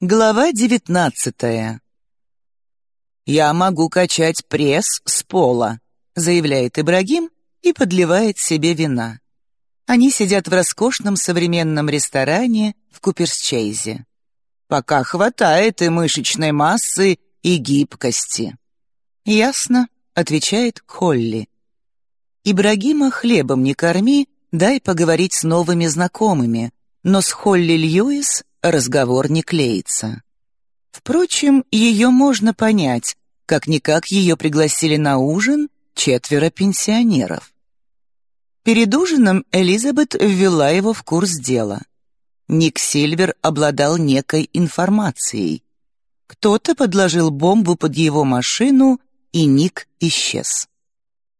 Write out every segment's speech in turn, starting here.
Глава девятнадцатая. «Я могу качать пресс с пола», — заявляет Ибрагим и подливает себе вина. Они сидят в роскошном современном ресторане в Куперсчейзе. «Пока хватает и мышечной массы, и гибкости». «Ясно», — отвечает Холли. «Ибрагима хлебом не корми, дай поговорить с новыми знакомыми», но с Холли Льюис разговор не клеится. Впрочем, ее можно понять, как-никак ее пригласили на ужин четверо пенсионеров. Перед ужином Элизабет ввела его в курс дела. Ник Сильвер обладал некой информацией. Кто-то подложил бомбу под его машину, и Ник исчез.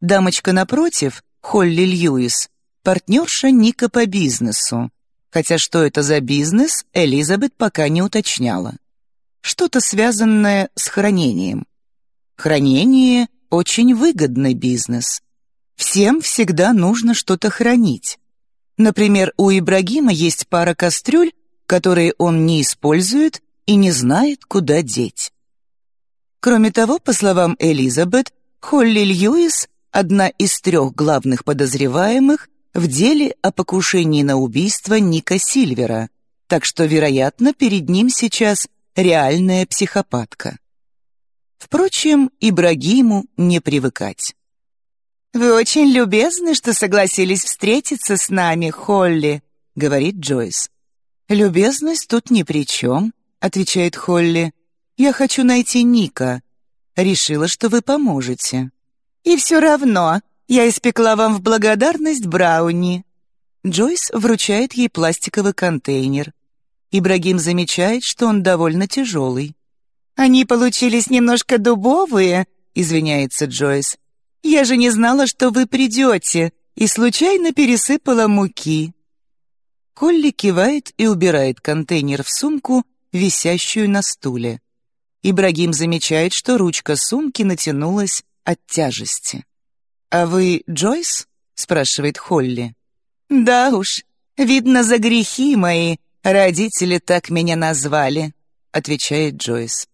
Дамочка напротив, Холли Льюис, партнерша Ника по бизнесу, хотя что это за бизнес, Элизабет пока не уточняла. Что-то связанное с хранением. Хранение — очень выгодный бизнес. Всем всегда нужно что-то хранить. Например, у Ибрагима есть пара кастрюль, которые он не использует и не знает, куда деть. Кроме того, по словам Элизабет, Холли Льюис — одна из трех главных подозреваемых в деле о покушении на убийство Ника Сильвера, так что, вероятно, перед ним сейчас реальная психопатка. Впрочем, Ибрагиму не привыкать. «Вы очень любезны, что согласились встретиться с нами, Холли», — говорит Джойс. «Любезность тут ни при чем», — отвечает Холли. «Я хочу найти Ника. Решила, что вы поможете». «И все равно я испекла вам в благодарность брауни». Джойс вручает ей пластиковый контейнер. Ибрагим замечает, что он довольно тяжелый. «Они получились немножко дубовые», — извиняется Джойс. «Я же не знала, что вы придете, и случайно пересыпала муки». Колли кивает и убирает контейнер в сумку, висящую на стуле. Ибрагим замечает, что ручка сумки натянулась от тяжести. «А вы Джойс?» — спрашивает Холли. «Да уж, видно, за грехи мои родители так меня назвали», — отвечает Джойс.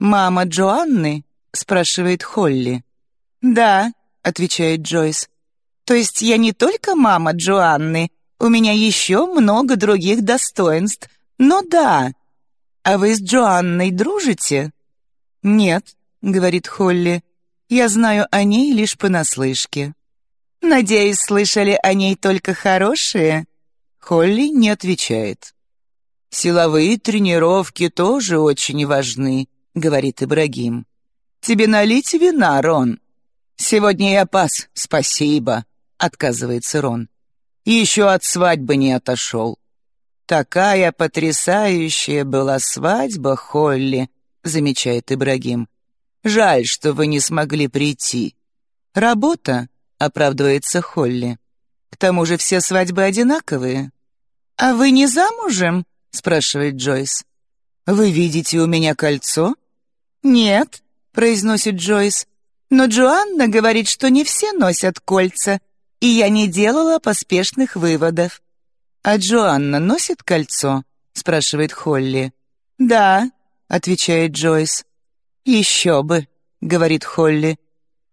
«Мама Джоанны?» — спрашивает Холли. «Да», — отвечает Джойс. «То есть я не только мама Джоанны, у меня еще много других достоинств, но да. А вы с Джоанной дружите?» «Нет», — говорит Холли. Я знаю о ней лишь понаслышке». «Надеюсь, слышали о ней только хорошие?» Холли не отвечает. «Силовые тренировки тоже очень важны», — говорит Ибрагим. «Тебе налить вина, Рон?» «Сегодня я пас, спасибо», — отказывается Рон. «Еще от свадьбы не отошел». «Такая потрясающая была свадьба, Холли», — замечает Ибрагим. Жаль, что вы не смогли прийти. Работа, оправдывается Холли. К тому же все свадьбы одинаковые. А вы не замужем? спрашивает Джойс. Вы видите у меня кольцо? Нет, произносит Джойс. Но Джоанна говорит, что не все носят кольца, и я не делала поспешных выводов. А Джоанна носит кольцо? спрашивает Холли. Да, отвечает Джойс. «Еще бы», — говорит Холли.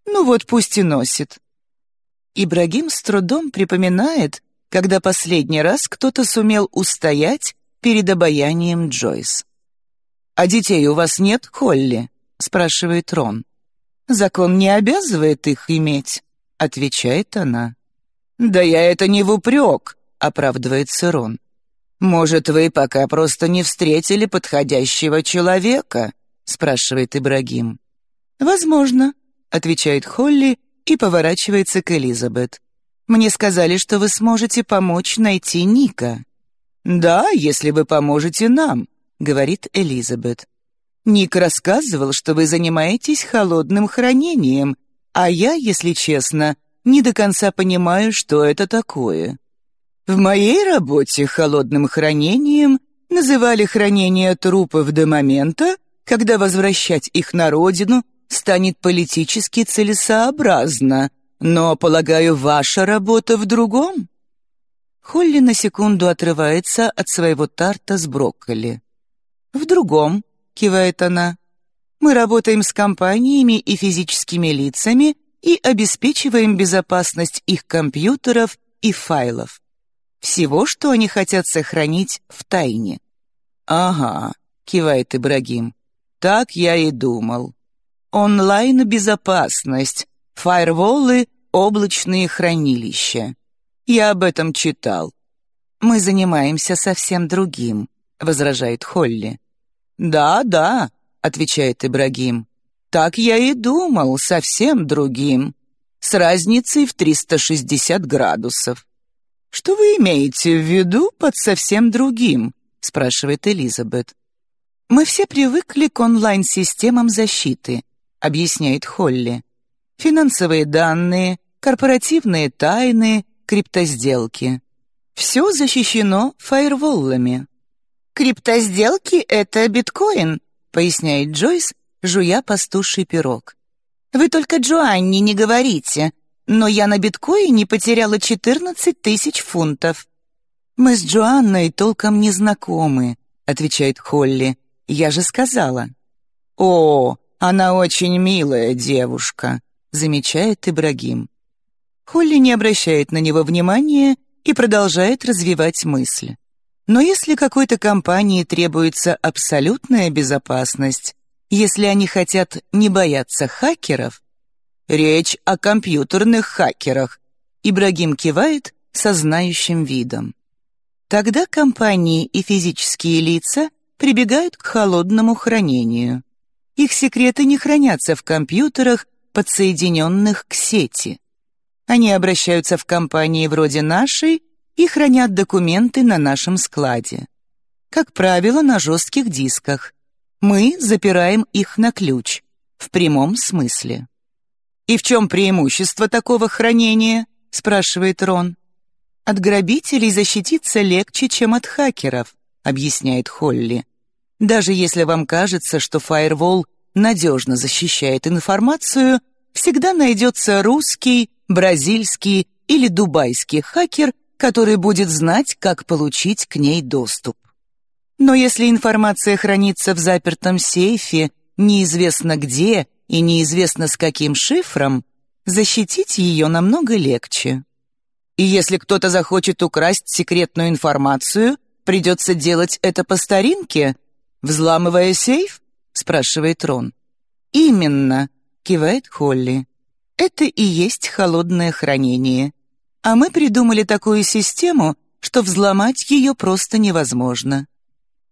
«Ну вот пусть и носит». Ибрагим с трудом припоминает, когда последний раз кто-то сумел устоять перед обаянием Джойс. «А детей у вас нет, Холли?» — спрашивает Рон. «Закон не обязывает их иметь», — отвечает она. «Да я это не в упрек», — оправдывается Рон. «Может, вы пока просто не встретили подходящего человека», — спрашивает Ибрагим. «Возможно», — отвечает Холли и поворачивается к Элизабет. «Мне сказали, что вы сможете помочь найти Ника». «Да, если вы поможете нам», — говорит Элизабет. «Ник рассказывал, что вы занимаетесь холодным хранением, а я, если честно, не до конца понимаю, что это такое». В моей работе холодным хранением называли хранение трупов до момента, когда возвращать их на родину станет политически целесообразно, но, полагаю, ваша работа в другом?» Холли на секунду отрывается от своего тарта с брокколи. «В другом», — кивает она. «Мы работаем с компаниями и физическими лицами и обеспечиваем безопасность их компьютеров и файлов. Всего, что они хотят сохранить в тайне». «Ага», — кивает Ибрагим. «Так я и думал. Онлайн-безопасность, фаерволы, облачные хранилища. Я об этом читал. Мы занимаемся совсем другим», — возражает Холли. «Да, да», — отвечает Ибрагим. «Так я и думал, совсем другим, с разницей в 360 градусов». «Что вы имеете в виду под совсем другим?» — спрашивает Элизабет. «Мы все привыкли к онлайн-системам защиты», — объясняет Холли. «Финансовые данные, корпоративные тайны, криптосделки. Все защищено фаерволлами». «Криптосделки — это биткоин», — поясняет Джойс, жуя пастуший пирог. «Вы только Джоанни не говорите, но я на биткоине потеряла 14 тысяч фунтов». «Мы с Джоанной толком не знакомы», — отвечает Холли. «Я же сказала». «О, она очень милая девушка», — замечает Ибрагим. Холли не обращает на него внимания и продолжает развивать мысль. Но если какой-то компании требуется абсолютная безопасность, если они хотят не бояться хакеров, речь о компьютерных хакерах, Ибрагим кивает со знающим видом. Тогда компании и физические лица прибегают к холодному хранению. Их секреты не хранятся в компьютерах, подсоединенных к сети. Они обращаются в компании вроде нашей и хранят документы на нашем складе. Как правило, на жестких дисках. Мы запираем их на ключ, в прямом смысле. «И в чем преимущество такого хранения?» — спрашивает Рон. «От грабителей защититься легче, чем от хакеров», — объясняет Холли. «Даже если вам кажется, что фаервол надежно защищает информацию, всегда найдется русский, бразильский или дубайский хакер, который будет знать, как получить к ней доступ. Но если информация хранится в запертом сейфе, неизвестно где и неизвестно с каким шифром, защитить ее намного легче. И если кто-то захочет украсть секретную информацию, придется делать это по старинке, взламывая сейф? спрашивает Рон. Именно, кивает Холли. Это и есть холодное хранение. А мы придумали такую систему, что взломать ее просто невозможно.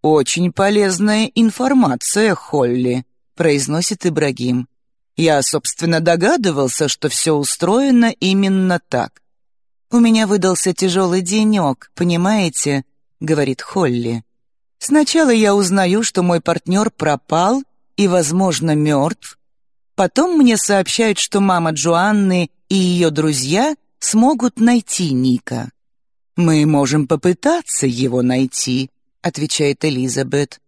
«Очень полезная информация, Холли», — произносит Ибрагим. «Я, собственно, догадывался, что все устроено именно так». «У меня выдался тяжелый денек, понимаете?» — говорит Холли. «Сначала я узнаю, что мой партнер пропал и, возможно, мертв. Потом мне сообщают, что мама Джоанны и ее друзья — смогут найти Ника. «Мы можем попытаться его найти», — отвечает Элизабет.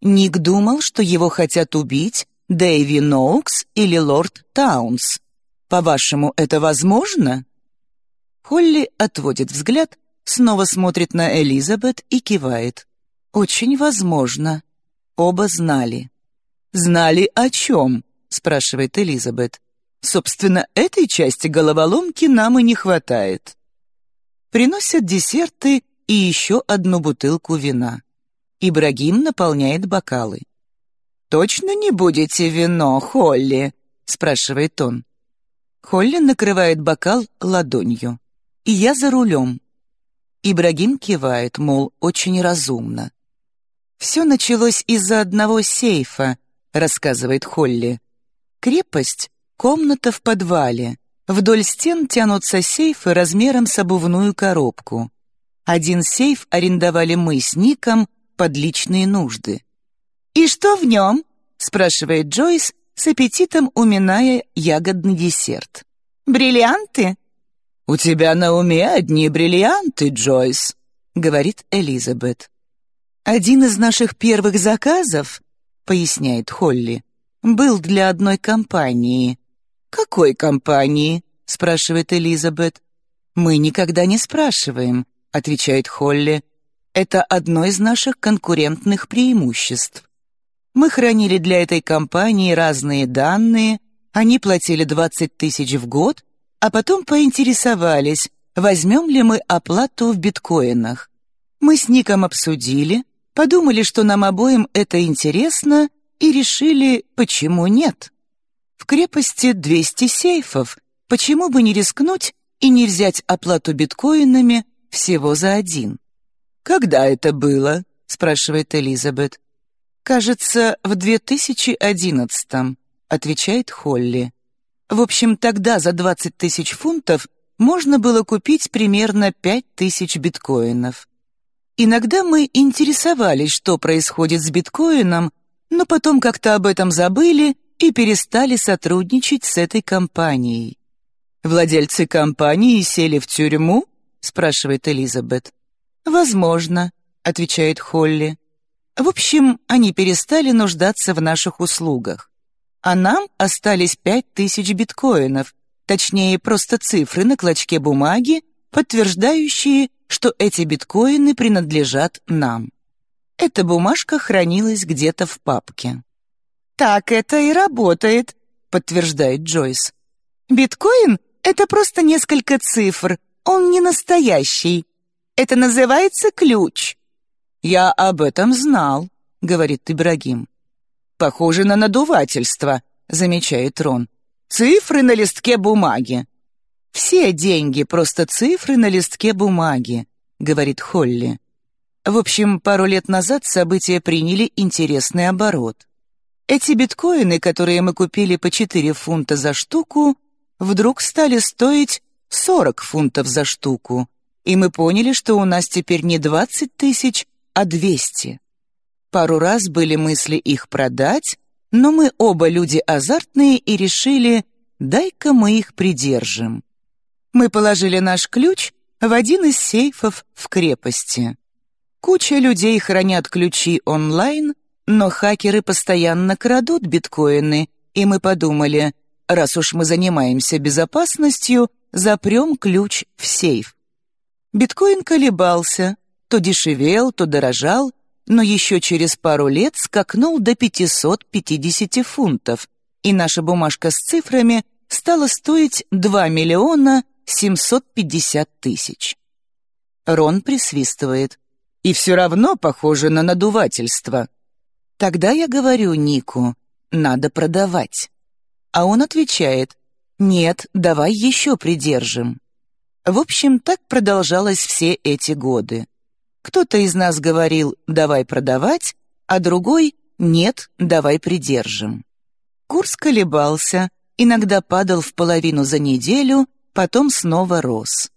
Ник думал, что его хотят убить Дэйви Ноукс или лорд Таунс. По-вашему, это возможно?» Холли отводит взгляд, снова смотрит на Элизабет и кивает. «Очень возможно. Оба знали». «Знали о чем?» — спрашивает Элизабет. Собственно, этой части головоломки нам и не хватает. Приносят десерты и еще одну бутылку вина. Ибрагим наполняет бокалы. «Точно не будете вино, Холли?» — спрашивает он. Холли накрывает бокал ладонью. «И я за рулем». Ибрагим кивает, мол, очень разумно. «Все началось из-за одного сейфа», — рассказывает Холли. «Крепость Комната в подвале. Вдоль стен тянутся сейфы размером с обувную коробку. Один сейф арендовали мы с Ником под личные нужды. «И что в нем?» — спрашивает Джойс, с аппетитом уминая ягодный десерт. «Бриллианты?» «У тебя на уме одни бриллианты, Джойс», — говорит Элизабет. «Один из наших первых заказов», — поясняет Холли, — «был для одной компании. «Какой компании?» — спрашивает Элизабет. «Мы никогда не спрашиваем», — отвечает Холли. Это одно из наших конкурентных преимуществ. Мы хранили для этой компании разные данные, они платили 20 тысяч в год, а потом поинтересовались, возьмем ли мы оплату в биткоинах. Мы с Ником обсудили, подумали, что нам обоим это интересно, и решили, почему нет. В крепости 200 сейфов, почему бы не рискнуть и не взять оплату биткоинами всего за один? «Когда это было?» — спрашивает Элизабет. «Кажется, в 2011-м», — отвечает Холли. В общем, тогда за 20 тысяч фунтов можно было купить примерно 5 тысяч биткоинов. Иногда мы интересовались, что происходит с биткоином, но потом как-то об этом забыли и перестали сотрудничать с этой компанией. «Владельцы компании сели в тюрьму?» — спрашивает Элизабет. «Возможно», — отвечает Холли. «В общем, они перестали нуждаться в наших услугах. А нам остались пять тысяч биткоинов, точнее, просто цифры на клочке бумаги, подтверждающие, что эти биткоины принадлежат нам. Эта бумажка хранилась где-то в папке. «Так это и работает», — подтверждает Джойс. «Биткоин — это просто несколько цифр, он не настоящий. Это называется ключ». «Я об этом знал», — говорит Ибрагим. «Похоже на надувательство», — замечает Рон. «Цифры на листке бумаги». «Все деньги — просто цифры на листке бумаги», — говорит Холли. В общем, пару лет назад события приняли интересный оборот. Эти биткоины, которые мы купили по 4 фунта за штуку, вдруг стали стоить 40 фунтов за штуку, и мы поняли, что у нас теперь не 20 тысяч, а 200. Пару раз были мысли их продать, но мы оба люди азартные и решили, дай-ка мы их придержим. Мы положили наш ключ в один из сейфов в крепости. Куча людей хранят ключи онлайн, но хакеры постоянно крадут биткоины, и мы подумали, раз уж мы занимаемся безопасностью, запрем ключ в сейф. Биткоин колебался, то дешевел, то дорожал, но еще через пару лет скакнул до 550 фунтов, и наша бумажка с цифрами стала стоить 2 миллиона 750 тысяч. Рон присвистывает. И все равно похоже на надувательство. Тогда я говорю Нику, надо продавать. А он отвечает, нет, давай еще придержим. В общем, так продолжалось все эти годы. Кто-то из нас говорил «давай продавать», а другой «нет, давай придержим». Курс колебался, иногда падал в половину за неделю, потом снова рос.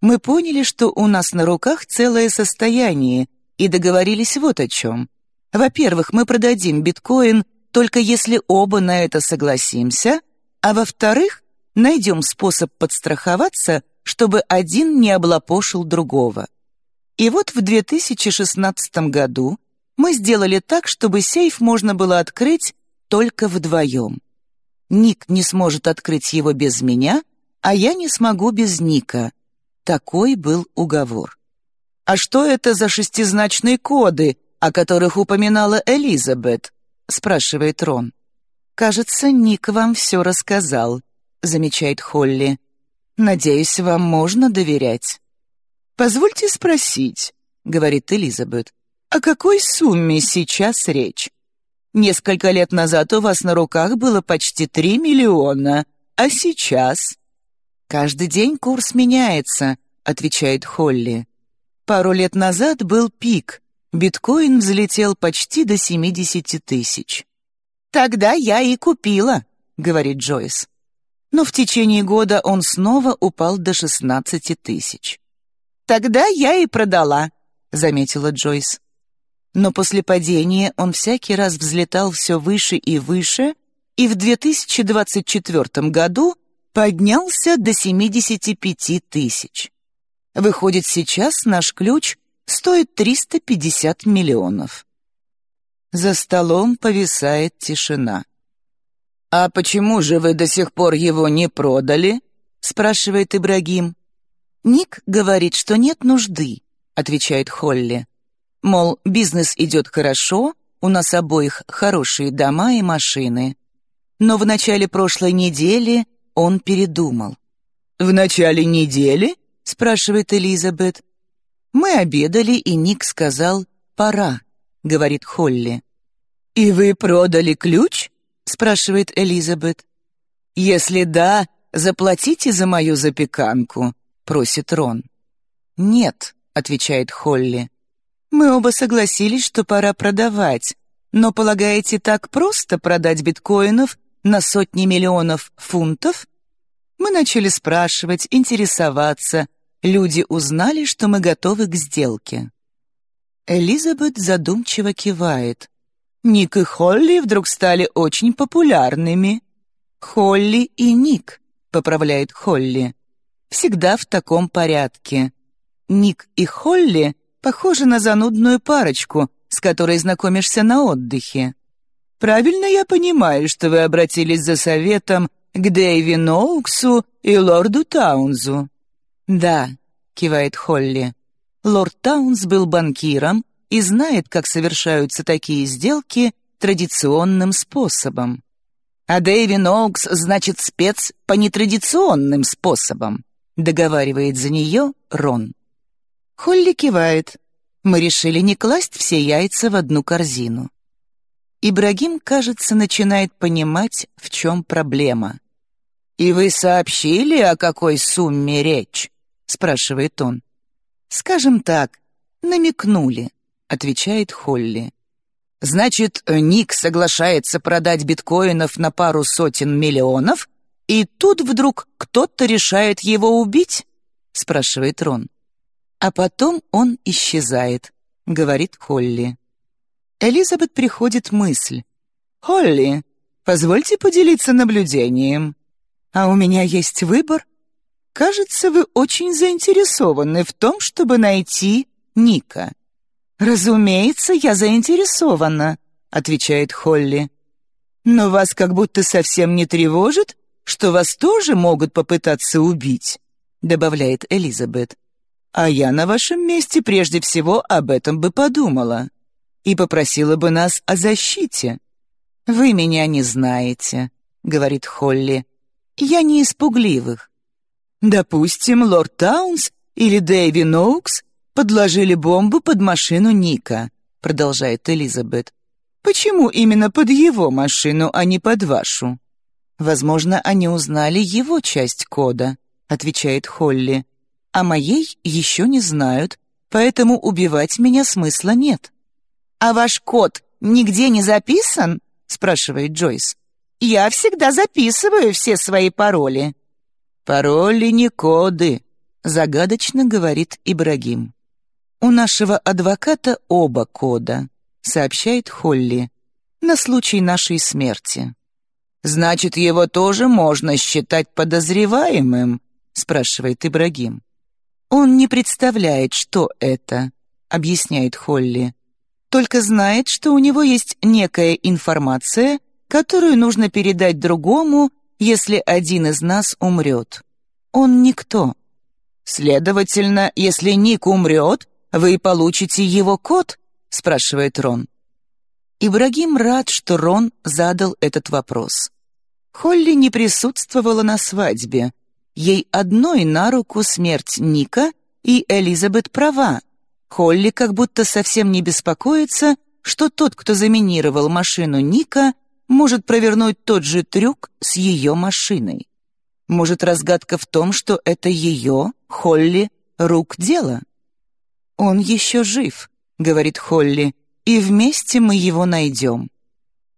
Мы поняли, что у нас на руках целое состояние, и договорились вот о чем. Во-первых, мы продадим биткоин только если оба на это согласимся, а во-вторых, найдем способ подстраховаться чтобы один не облапошил другого. И вот в 2016 году мы сделали так, чтобы сейф можно было открыть только вдвоем. Ник не сможет открыть его без меня, а я не смогу без Ника. Такой был уговор. «А что это за шестизначные коды, о которых упоминала Элизабет?» — спрашивает Рон. «Кажется, Ник вам все рассказал», — замечает Холли. Надеюсь, вам можно доверять». «Позвольте спросить», — говорит Элизабет, «о какой сумме сейчас речь? Несколько лет назад у вас на руках было почти три миллиона, а сейчас...» «Каждый день курс меняется», — отвечает Холли. «Пару лет назад был пик. Биткоин взлетел почти до 70 тысяч». «Тогда я и купила», — говорит Джойс но в течение года он снова упал до 16 тысяч. «Тогда я и продала», — заметила Джойс. Но после падения он всякий раз взлетал все выше и выше, и в 2024 году поднялся до 75 тысяч. Выходит, сейчас наш ключ стоит 350 миллионов. За столом повисает тишина. «А почему же вы до сих пор его не продали?» — спрашивает Ибрагим. Ник говорит, что нет нужды. — отвечает Холли. Мол, бизнес идет хорошо, у нас обоих хорошие дома и машины. Но в начале прошлой недели он передумал. «В начале недели?» — спрашивает Элизабет. «Мы обедали, и Ник сказал «пора», — говорит Холли. «И вы продали ключ?» — спрашивает Элизабет. «Если да, заплатите за мою запеканку», — просит Рон. «Нет», — отвечает Холли. «Мы оба согласились, что пора продавать, но полагаете, так просто продать биткоинов на сотни миллионов фунтов?» Мы начали спрашивать, интересоваться. Люди узнали, что мы готовы к сделке. Элизабет задумчиво кивает. Ник и Холли вдруг стали очень популярными. «Холли и Ник», — поправляет Холли. «Всегда в таком порядке. Ник и Холли похожи на занудную парочку, с которой знакомишься на отдыхе. Правильно я понимаю, что вы обратились за советом к Дэйви Ноуксу и лорду Таунзу?» «Да», — кивает Холли. «Лорд Таунс был банкиром, и знает, как совершаются такие сделки традиционным способом. А Дэйви Ноукс значит спец по нетрадиционным способам, договаривает за нее Рон. Холли кивает. Мы решили не класть все яйца в одну корзину. Ибрагим, кажется, начинает понимать, в чем проблема. «И вы сообщили, о какой сумме речь?» — спрашивает он. «Скажем так, намекнули отвечает Холли. Значит, Ник соглашается продать биткоинов на пару сотен миллионов, и тут вдруг кто-то решает его убить? спрашивает Рон. А потом он исчезает, говорит Холли. Элизабет приходит мысль. «Холли, позвольте поделиться наблюдением. А у меня есть выбор. Кажется, вы очень заинтересованы в том, чтобы найти Ника. «Разумеется, я заинтересована», — отвечает Холли. «Но вас как будто совсем не тревожит, что вас тоже могут попытаться убить», — добавляет Элизабет. «А я на вашем месте прежде всего об этом бы подумала и попросила бы нас о защите». «Вы меня не знаете», — говорит Холли. «Я не испугливых». «Допустим, лорд Таунс или Дэйви Ноукс подложили бомбу под машину Ника», — продолжает Элизабет. «Почему именно под его машину, а не под вашу?» «Возможно, они узнали его часть кода», — отвечает Холли. «А моей еще не знают, поэтому убивать меня смысла нет». «А ваш код нигде не записан?» — спрашивает Джойс. «Я всегда записываю все свои пароли». «Пароли не коды», — загадочно говорит Ибрагим. «У нашего адвоката оба кода», — сообщает Холли, «на случай нашей смерти». «Значит, его тоже можно считать подозреваемым?» — спрашивает Ибрагим. «Он не представляет, что это», — объясняет Холли. «Только знает, что у него есть некая информация, которую нужно передать другому, если один из нас умрет. Он никто. Следовательно, если Ник умрет, вы получите его код?» — спрашивает Рон. Ибрагим рад, что Рон задал этот вопрос. Холли не присутствовала на свадьбе. Ей одной на руку смерть Ника, и Элизабет права. Холли как будто совсем не беспокоится, что тот, кто заминировал машину Ника, может провернуть тот же трюк с ее машиной. Может, разгадка в том, что это ее, Холли, рук дело? «Он еще жив», — говорит Холли, «и вместе мы его найдем».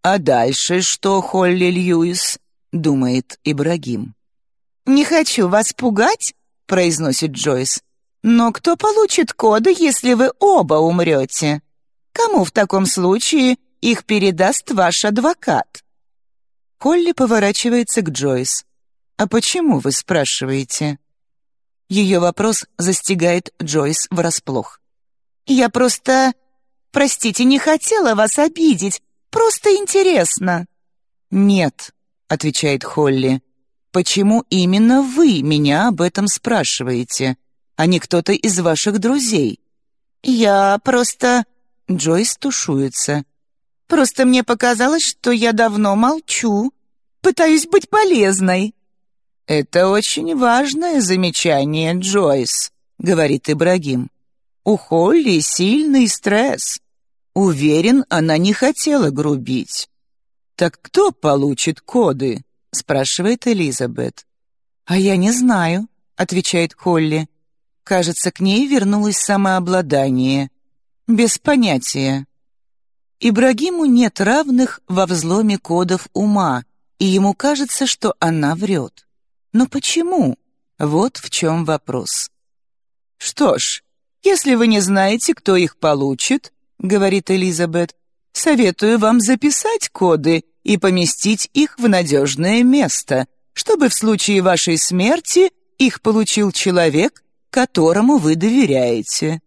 «А дальше что, Холли Льюис?» — думает Ибрагим. «Не хочу вас пугать», — произносит Джойс. «Но кто получит коды, если вы оба умрете? Кому в таком случае их передаст ваш адвокат?» Холли поворачивается к Джойс. «А почему вы спрашиваете?» Ее вопрос застигает Джойс врасплох. «Я просто... Простите, не хотела вас обидеть. Просто интересно». «Нет», — отвечает Холли. «Почему именно вы меня об этом спрашиваете, а не кто-то из ваших друзей? «Я просто...» Джойс тушуется. «Просто мне показалось, что я давно молчу. Пытаюсь быть полезной». «Это очень важное замечание, Джойс», — говорит Ибрагим. «У Холли сильный стресс. Уверен, она не хотела грубить». «Так кто получит коды?» — спрашивает Элизабет. «А я не знаю», — отвечает Холли. Кажется, к ней вернулось самообладание. Без понятия. Ибрагиму нет равных во взломе кодов ума, и ему кажется, что она врет. Но почему? Вот в чем вопрос. «Что ж, если вы не знаете, кто их получит, — говорит Элизабет, — советую вам записать коды и поместить их в надежное место, чтобы в случае вашей смерти их получил человек, которому вы доверяете».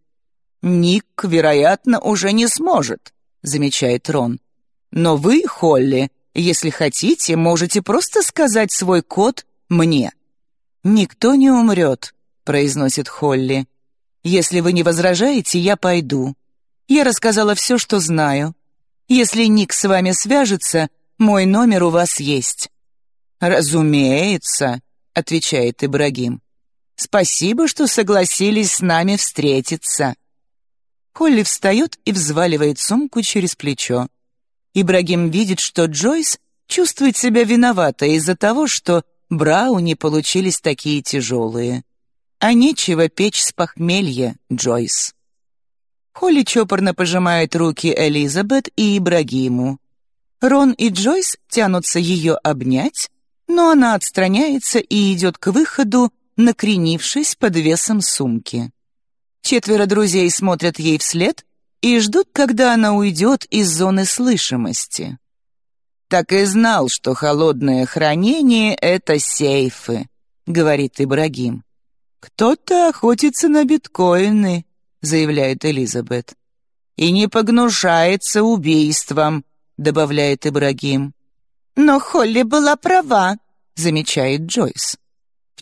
«Ник, вероятно, уже не сможет», — замечает Рон. «Но вы, Холли, если хотите, можете просто сказать свой код мне». «Никто не умрет», — произносит Холли. «Если вы не возражаете, я пойду. Я рассказала все, что знаю. Если Ник с вами свяжется, мой номер у вас есть». «Разумеется», — отвечает Ибрагим. «Спасибо, что согласились с нами встретиться». Холли встает и взваливает сумку через плечо. Ибрагим видит, что Джойс чувствует себя виновата из-за того, что брауни получились такие тяжелые. А нечего печь с похмелья, Джойс. Холли чопорно пожимает руки Элизабет и Ибрагиму. Рон и Джойс тянутся ее обнять, но она отстраняется и идет к выходу, накренившись под весом сумки. Четверо друзей смотрят ей вслед и ждут, когда она уйдет из зоны слышимости. «Так и знал, что холодное хранение — это сейфы», — говорит Ибрагим. «Кто-то охотится на биткоины», — заявляет Элизабет. «И не погнушается убийством», — добавляет Ибрагим. «Но Холли была права», — замечает Джойс.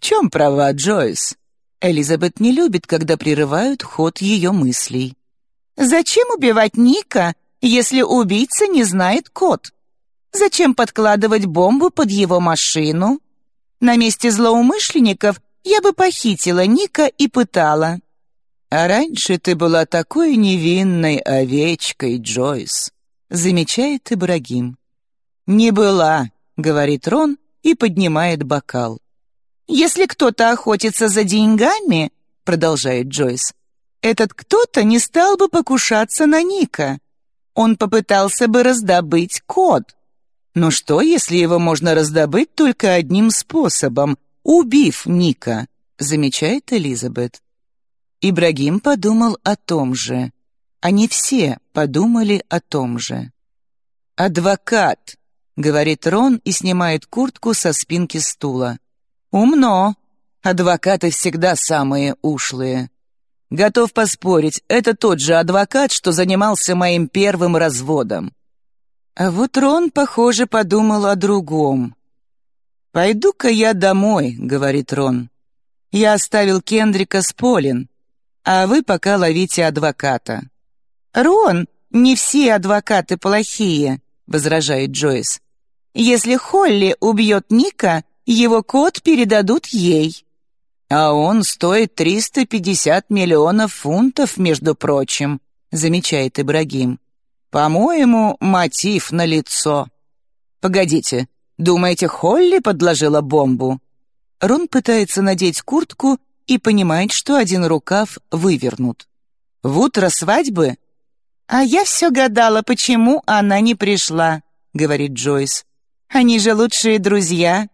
«В чем права, Джойс?» Элизабет не любит, когда прерывают ход ее мыслей. «Зачем убивать Ника, если убийца не знает код? Зачем подкладывать бомбу под его машину? На месте злоумышленников я бы похитила Ника и пытала». «А раньше ты была такой невинной овечкой, Джойс», — замечает Ибрагим. «Не была», — говорит Рон и поднимает бокал. «Если кто-то охотится за деньгами», — продолжает Джойс, «этот кто-то не стал бы покушаться на Ника. Он попытался бы раздобыть код. Но что, если его можно раздобыть только одним способом, убив Ника?» — замечает Элизабет. Ибрагим подумал о том же. Они все подумали о том же. «Адвокат», — говорит Рон и снимает куртку со спинки стула. «Умно. Адвокаты всегда самые ушлые. Готов поспорить, это тот же адвокат, что занимался моим первым разводом». А вот Рон, похоже, подумал о другом. «Пойду-ка я домой», — говорит Рон. «Я оставил Кендрика с Полин, а вы пока ловите адвоката». «Рон, не все адвокаты плохие», — возражает Джойс. «Если Холли убьет Ника, его код передадут ей». «А он стоит 350 миллионов фунтов, между прочим», — замечает Ибрагим. «По-моему, мотив налицо». «Погодите, думаете, Холли подложила бомбу?» Рон пытается надеть куртку и понимает, что один рукав вывернут. «В утро свадьбы «А я все гадала, почему она не пришла», — говорит Джойс. «Они же лучшие друзья.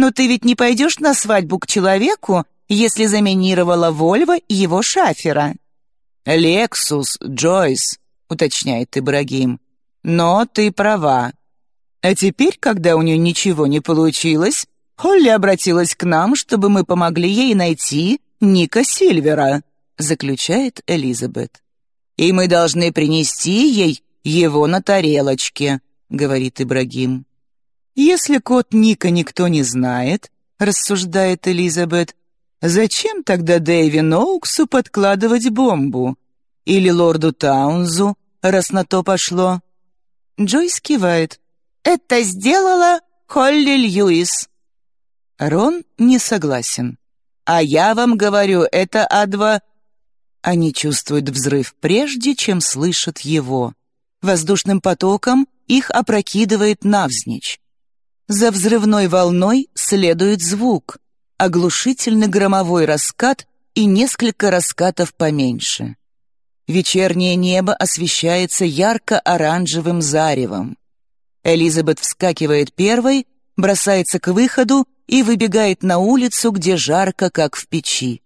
Но ты ведь не пойдешь на свадьбу к человеку, если заминировала Вольво и его шафера». «Лексус, Джойс», — уточняет Ибрагим. «Но ты права. А теперь, когда у нее ничего не получилось, Холли обратилась к нам, чтобы мы помогли ей найти Ника Сильвера», — заключает Элизабет и мы должны принести ей его на тарелочке», — говорит Ибрагим. «Если код Ника никто не знает», — рассуждает Элизабет, «зачем тогда Дэйви Ноуксу подкладывать бомбу? Или лорду Таунзу, раз на то пошло?» Джойс кивает. «Это сделала Холли Льюис». Рон не согласен. «А я вам говорю, это Адва...» Они чувствуют взрыв прежде, чем слышат его. Воздушным потоком их опрокидывает навзничь. За взрывной волной следует звук, оглушительный громовой раскат и несколько раскатов поменьше. Вечернее небо освещается ярко-оранжевым заревом. Элизабет вскакивает первой, бросается к выходу и выбегает на улицу, где жарко, как в печи.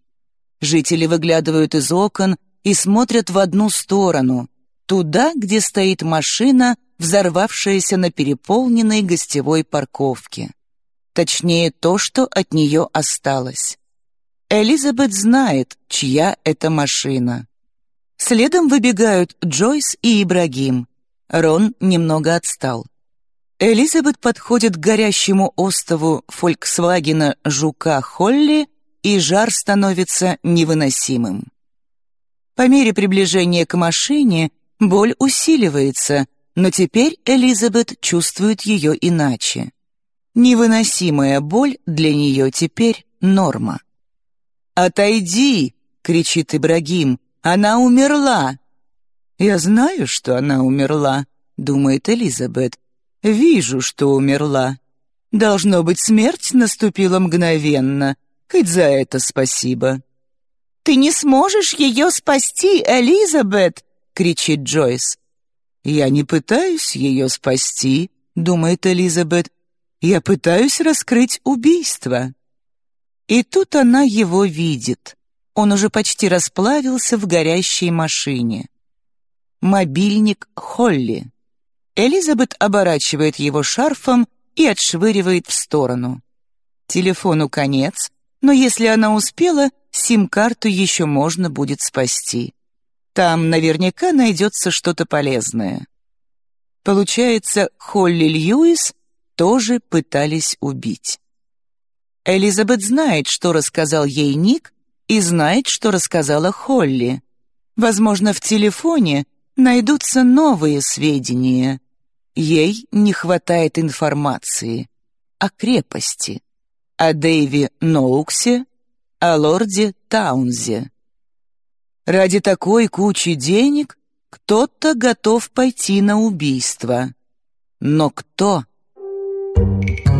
Жители выглядывают из окон и смотрят в одну сторону, туда, где стоит машина, взорвавшаяся на переполненной гостевой парковке. Точнее, то, что от нее осталось. Элизабет знает, чья это машина. Следом выбегают Джойс и Ибрагим. Рон немного отстал. Элизабет подходит к горящему остову «Фольксвагена» жука Холли, и жар становится невыносимым. По мере приближения к машине боль усиливается, но теперь Элизабет чувствует ее иначе. Невыносимая боль для нее теперь норма. «Отойди!» — кричит Ибрагим. «Она умерла!» «Я знаю, что она умерла», — думает Элизабет. «Вижу, что умерла. Должно быть, смерть наступила мгновенно. Хоть за это спасибо». «Ты не сможешь ее спасти, Элизабет!» — кричит Джойс. «Я не пытаюсь ее спасти», — думает Элизабет. «Я пытаюсь раскрыть убийство». И тут она его видит. Он уже почти расплавился в горящей машине. Мобильник Холли. Элизабет оборачивает его шарфом и отшвыривает в сторону. Телефону конец, но если она успела, сим-карту еще можно будет спасти. Там наверняка найдется что-то полезное. Получается, Холли Льюис тоже пытались убить. Элизабет знает, что рассказал ей Ник, и знает, что рассказала Холли. Возможно, в телефоне найдутся новые сведения. Ей не хватает информации о крепости, о Дэйве Ноуксе, о лорде Таунзе. Ради такой кучи денег кто-то готов пойти на убийство. Но кто? You.